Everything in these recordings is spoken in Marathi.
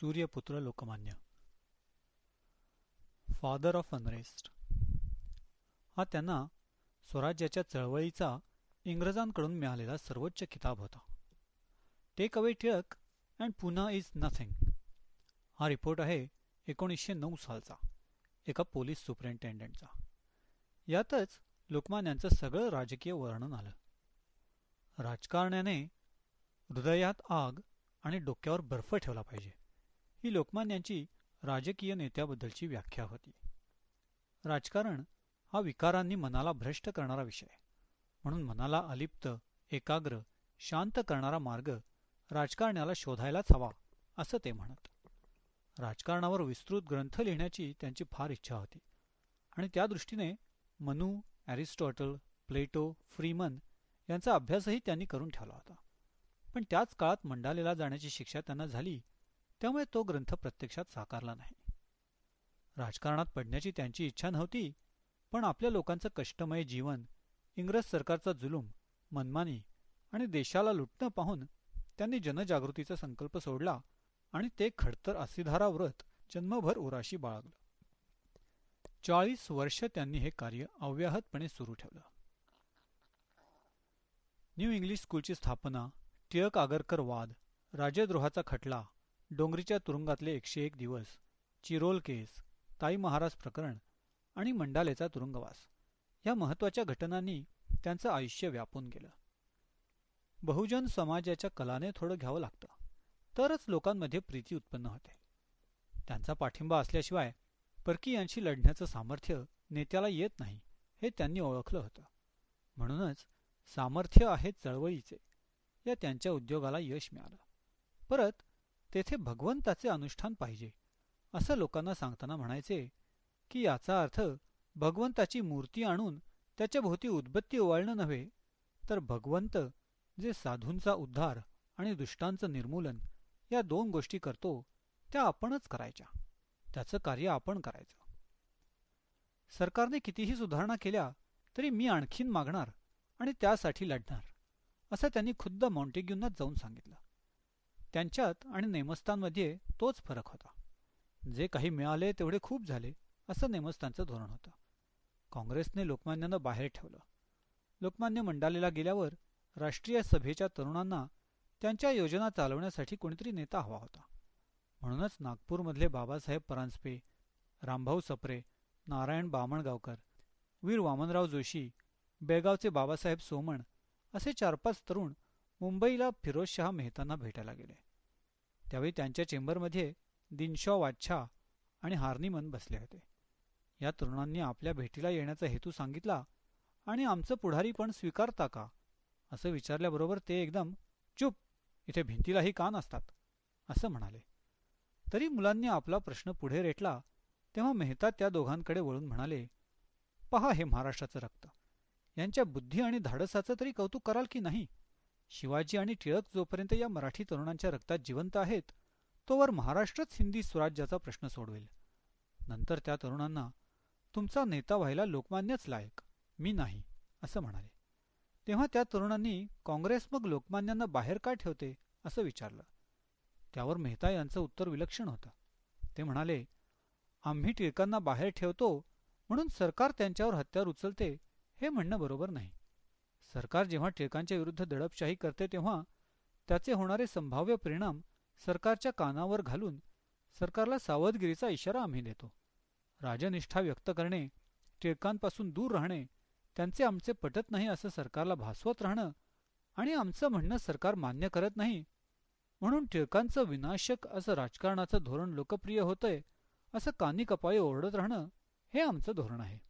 Suryaputra Lokmanya. Father of unrest हा त्यांना स्वराज्याच्या चळवळीचा इंग्रजांकडून मिळालेला सर्वोच्च किताब होता. Take away Tilak and Poona is nothing हा रिपोर्ट आहे एकोणीसशे नऊ सालचा एका पोलीस सुपरिंटेंडंटचा यातच लोकमान्यांचं सगळं राजकीय वर्णन आलं. राजकारण्याने हृदयात आग आणि डोक्यावर बर्फ ठेवला पाहिजे. ही लोकमान्यांची राजकीय नेत्याबद्दलची व्याख्या होती. राजकारण हा विकारांनी मनाला भ्रष्ट करणारा विषय. म्हणून मनाला अलिप्त एकाग्र शांत करणारा मार्ग राजकारण्याला शोधायलाच हवा असं ते म्हणत. राजकारणावर विस्तृत ग्रंथ लिहिण्याची त्यांची फार इच्छा होती. आणि त्या दृष्टीने मनू ॲरिस्टॉटल प्लेटो फ्रीमन यांचा अभ्यासही त्यांनी करून ठेवला होता. पण त्याच काळात मंडालेला जाण्याची शिक्षा त्यांना झाली त्यामुळे तो ग्रंथ प्रत्यक्षात साकारला नाही. राजकारणात पडण्याची त्यांची इच्छा नव्हती पण आपल्या लोकांचं कष्टमय जीवन इंग्रज सरकारचा जुलूम मनमानी आणि देशाला लुटणं पाहून त्यांनी जनजागृतीचा संकल्प सोडला आणि ते खडतर असिधारा व्रत जन्मभर उराशी बाळगलं. चाळीस वर्ष त्यांनी हे कार्य अव्याहतपणे सुरू ठेवलं. न्यू इंग्लिश स्कूलची स्थापना टिळक आगरकर वाद राजद्रोहाचा खटला डोंगरीच्या तुरुंगातले एकशे एक दिवस चिरोल केस ताई महाराज प्रकरण आणि मंडालेचा तुरुंगवास या महत्त्वाच्या घटनांनी त्यांचं आयुष्य व्यापून गेलं. बहुजन समाजाच्या कलाने थोडं घ्यावं लागतं तरच लोकांमध्ये प्रीती उत्पन्न होते. त्यांचा पाठिंबा असल्याशिवाय परकीयांशी लढण्याचं सामर्थ्य नेत्याला येत नाही हे त्यांनी ओळखलं होतं. म्हणूनच सामर्थ्य आहे चळवळीचे या त्यांच्या उद्योगाला यश मिळालं. परत तेथे भगवंताचे अनुष्ठान पाहिजे असं लोकांना सांगताना म्हणायचे की याचा अर्थ भगवंताची मूर्ती आणून त्याच्या भोवती उद्बत्ती ओवाळणं नव्हे तर भगवंत जे साधूंचा उद्धार आणि दुष्टांचं निर्मूलन या दोन गोष्टी करतो त्या आपणच करायच्या त्याचं कार्य आपण करायचं. सरकारने कितीही सुधारणा केल्या तरी मी आणखीन मागणार आणि त्यासाठी लढणार असं त्यांनी खुद्द मॉन्टेग्यूंनाच जाऊन सांगितलं. त्यांच्यात आणि नेमस्थांमध्ये तोच फरक होता. जे काही मिळाले तेवढे खूप झाले असं नेमस्तानचं धोरण होतं. काँग्रेसने लोकमान्यांना बाहेर ठेवलं. लोकमान्य मंडालेला गेल्यावर राष्ट्रीय सभेच्या तरुणांना त्यांच्या योजना चालवण्यासाठी कोणीतरी नेता हवा होता. म्हणूनच नागपूरमधले बाबासाहेब परांजपे रामभाऊ सप्रे नारायण बामणगावकर वीर वामनराव जोशी बेळगावचे बाबासाहेब सोमण असे चार पाच तरुण मुंबईला फिरोजशहा मेहतांना भेटायला गेले. त्यावेळी त्यांच्या चेंबरमध्ये दिनशॉ वाच्छा आणि हार्निमन बसले होते. या तरुणांनी आपल्या भेटीला येण्याचा हेतू सांगितला आणि आमचं पुढारी पण स्वीकारता का? असं विचारल्याबरोबर ते एकदम चुप इथे भिंतीलाही कान असतात असं म्हणाले. तरी मुलांनी आपला प्रश्न पुढे रेटला तेव्हा मेहता त्या दोघांकडे वळून म्हणाले पहा हे महाराष्ट्राचं रक्त. यांच्या बुद्धी आणि धाडसाचं तरी कौतुक कराल की नाही? शिवाजी आणि टिळक जोपर्यंत या मराठी तरुणांच्या रक्तात जिवंत आहेत तोवर महाराष्ट्रच हिंदी स्वराज्याचा प्रश्न सोडवेल. नंतर त्या तरुणांना तुमचा नेता व्हायला लोकमान्यच लायक मी नाही असं म्हणाले. तेव्हा त्या तरुणांनी काँग्रेस मग लोकमान्यांना बाहेर का ठेवते? असं विचारलं. त्यावर मेहता यांचं उत्तर विलक्षण होतं. ते म्हणाले आम्ही टिळकांना बाहेर ठेवतो म्हणून सरकार त्यांच्यावर हत्यार उचलते हे म्हणणं बरोबर नाही. सरकार जेव्हा टिळकांच्या विरुद्ध दडपशाही करते तेव्हा त्याचे होणारे संभाव्य परिणाम सरकारच्या कानावर घालून सरकारला सावधगिरीचा इशारा आम्ही देतो. राजनिष्ठा व्यक्त करणे टिळकांपासून दूर राहणे त्यांचे आमचे पटत नाही असं सरकारला भासवत राहणं आणि आमचं म्हणणं सरकार मान्य करत नाही म्हणून टिळकांचं विनाशक असं राजकारणाचं धोरण लोकप्रिय होतंय असं कानी कपाळी ओरडत राहणं हे आमचं धोरण आहे.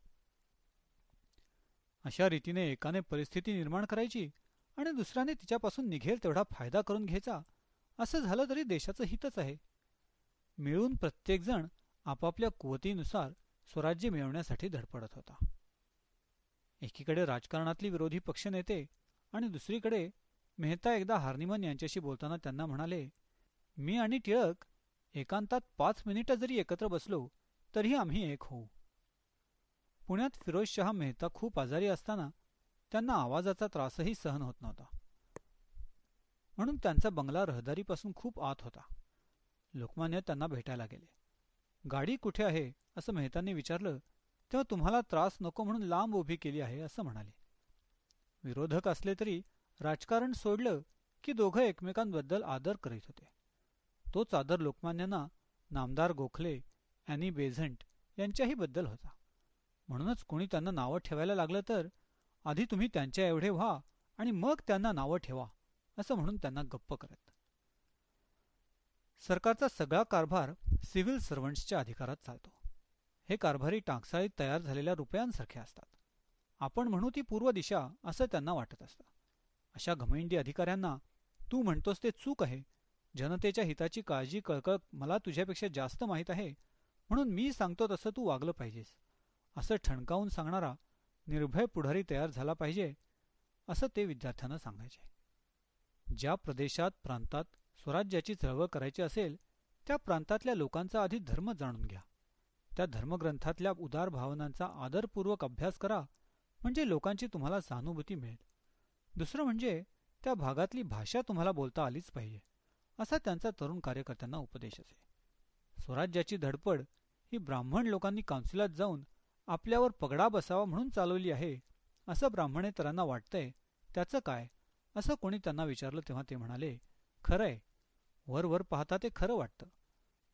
अशा रीतीने एकाने परिस्थिती निर्माण करायची आणि दुसऱ्याने तिच्यापासून निघेल तेवढा फायदा करून घ्यायचा असं झालं तरी देशाचं हितच आहे. मिळून प्रत्येकजण आपापल्या कुवतीनुसार स्वराज्य मिळवण्यासाठी धडपडत होता. एकीकडे राजकारणातली विरोधी पक्षनेते आणि दुसरीकडे मेहता एकदा हार्निमन यांच्याशी बोलताना त्यांना म्हणाले मी आणि टिळक एकांतात पाच मिनिटं जरी एकत्र बसलो तरीही आम्ही एक होऊ. पुण्यात फिरोजशहा मेहता खूप आजारी असताना त्यांना आवाजाचा त्रासही सहन होत नव्हता. म्हणून त्यांचा बंगला रहदारीपासून खूप आत होता. लोकमान्य त्यांना भेटायला गेले. गाडी कुठे आहे? असं मेहतांनी विचारलं तेव्हा तुम्हाला त्रास नको म्हणून लांब उभी केली आहे असं म्हणाले. विरोधक असले तरी राजकारण सोडलं की दोघं एकमेकांबद्दल आदर करीत होते. तोच आदर लोकमान्यांना नामदार गोखले अॅनी बेझंट यांच्याही बद्दल होता. म्हणूनच कोणी त्यांना नावं ठेवायला लागलं तर आधी तुम्ही त्यांच्या एवढे व्हा आणि मग त्यांना नावं ठेवा असं म्हणून त्यांना गप्प करत. सरकारचा सगळा कारभार सिव्हिल सर्वंट्सच्या अधिकारात चालतो. हे कारभारी टाकसाळीत तयार झालेल्या रुपयांसारखे असतात. आपण म्हणू ती पूर्व दिशा असं त्यांना वाटत असतं. अशा घमेंडी अधिकाऱ्यांना तू म्हणतोस ते चूक आहे. जनतेच्या हिताची काळजी कळकळ मला तुझ्यापेक्षा जास्त माहीत आहे. म्हणून मी सांगतो तसं तू वागलं पाहिजेस. असं ठणकावून सांगणारा निर्भय पुढारी तयार झाला पाहिजे असं ते विद्यार्थ्यांना सांगायचे. ज्या प्रदेशात प्रांतात स्वराज्याची चळवळ करायची असेल त्या प्रांतातल्या लोकांचा आधी धर्म जाणून घ्या. त्या धर्मग्रंथातल्या उदार भावनांचा आदरपूर्वक अभ्यास करा म्हणजे लोकांची तुम्हाला सहानुभूती मिळेल. दुसरं म्हणजे त्या भागातली भाषा तुम्हाला बोलता आलीच पाहिजे असा त्यांचा तरुण कार्यकर्त्यांना उपदेश असे. स्वराज्याची धडपड ही ब्राह्मण लोकांनी काउन्सिलात जाऊन आपल्यावर पगडा बसावा म्हणून चालवली आहे असं ब्राह्मणेतरांना वाटतंय. त्याचं काय? असं कोणी त्यांना विचारलं तेव्हा ते म्हणाले खरंय. वर वर पाहता ते खरं वाटतं.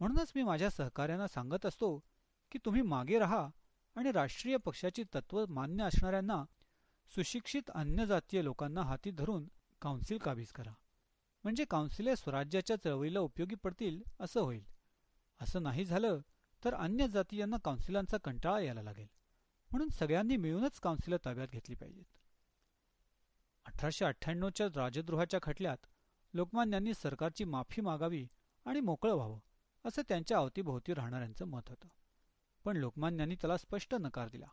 म्हणूनच मी माझ्या सहकाऱ्यांना सांगत असतो की तुम्ही मागे राहा आणि राष्ट्रीय पक्षाची तत्व मान्य असणाऱ्यांना सुशिक्षित अन्य जातीय लोकांना हाती धरून काउन्सिल काबीज करा. म्हणजे काउन्सिले स्वराज्याच्या चळवळीला उपयोगी पडतील असं होईल. असं नाही झालं तर अन्य जातीयांना काउन्सिलांचा कंटाळा यायला लागेल. म्हणून सगळ्यांनी मिळूनच काउन्सिलर ताब्यात घेतली पाहिजेत. अठराशे अठ्ठ्याण्णवच्या राजद्रोहाच्या खटल्यात लोकमान्यांनी सरकारची माफी मागावी आणि मोकळं व्हावं असं त्यांच्या अवतीभोवती राहणाऱ्यांचं मत होतं. पण लोकमान्यांनी त्याला स्पष्ट नकार दिला.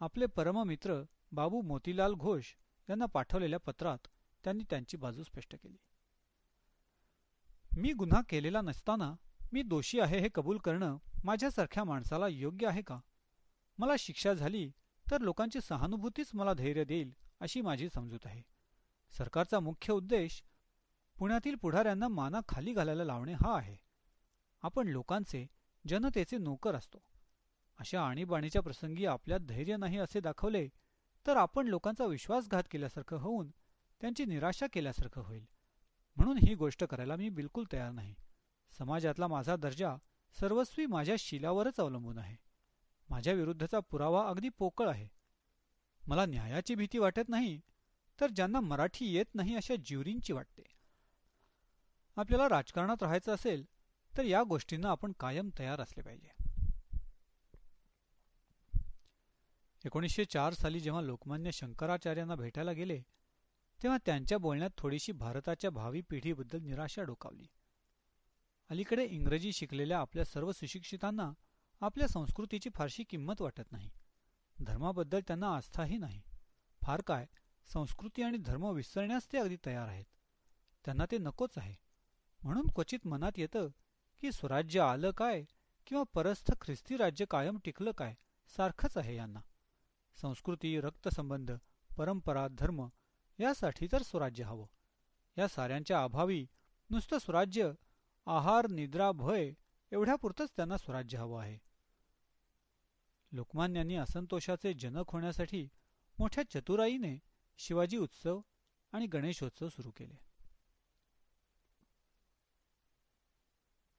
आपले परममित्र बाबू मोतीलाल घोष यांना पाठवलेल्या पत्रात त्यांनी त्यांची बाजू स्पष्ट केली. मी गुन्हा केलेला नसताना मी दोषी आहे हे कबूल करणं माझ्यासारख्या माणसाला योग्य आहे का? मला शिक्षा झाली तर लोकांची सहानुभूतीच मला धैर्य देईल अशी माझी समजूत आहे. सरकारचा मुख्य उद्देश पुण्यातील पुढाऱ्यांना माना खाली घालायला लावणे हा आहे. आपण लोकांचे जनतेचे नोकर असतो. अशा आणीबाणीच्या प्रसंगी आपल्यात धैर्य नाही असे दाखवले तर आपण लोकांचा विश्वासघात केल्यासारखं होऊन त्यांची निराशा केल्यासारखं होईल. म्हणून ही गोष्ट करायला मी बिलकुल तयार नाही. समाजातला माझा दर्जा सर्वस्वी माझ्या शिलावरच अवलंबून आहे. माझ्या विरुद्धचा पुरावा अगदी पोकळ आहे. मला न्यायाची भीती वाटत नाही तर ज्यांना मराठी येत नाही अशा ज्युरींची वाटते. आपल्याला राजकारणात राहायचं असेल तर या गोष्टींना आपण कायम तयार असले पाहिजे. एकोणीसशे चार साली जेव्हा लोकमान्य शंकराचार्यांना भेटायला गेले तेव्हा त्यांच्या बोलण्यात थोडीशी भारताच्या भावी पिढीबद्दल निराशा डोकावली. अलीकडे इंग्रजी शिकलेल्या आपल्या सर्व सुशिक्षितांना आपल्या संस्कृतीची फारशी किंमत वाटत नाही. धर्माबद्दल त्यांना आस्थाही नाही. फार काय संस्कृती आणि धर्म विसरण्यास ते अगदी तयार आहेत. त्यांना ते नकोच आहे. म्हणून क्वचित मनात येतं की स्वराज्य आलं काय किंवा परस्थ ख्रिस्ती राज्य कायम टिकलं काय सारखंच आहे यांना. संस्कृती रक्तसंबंध परंपरा धर्म यासाठी तर स्वराज्य हवं. या साऱ्यांच्या अभावी नुसतं स्वराज्य आहार निद्रा भय एवढ्यापुरतंच त्यांना स्वराज्य हवं आहे. लोकमान्यांनी असंतोषाचे जनक होण्यासाठी मोठ्या चतुराईने शिवाजी उत्सव आणि गणेशोत्सव सुरू केले.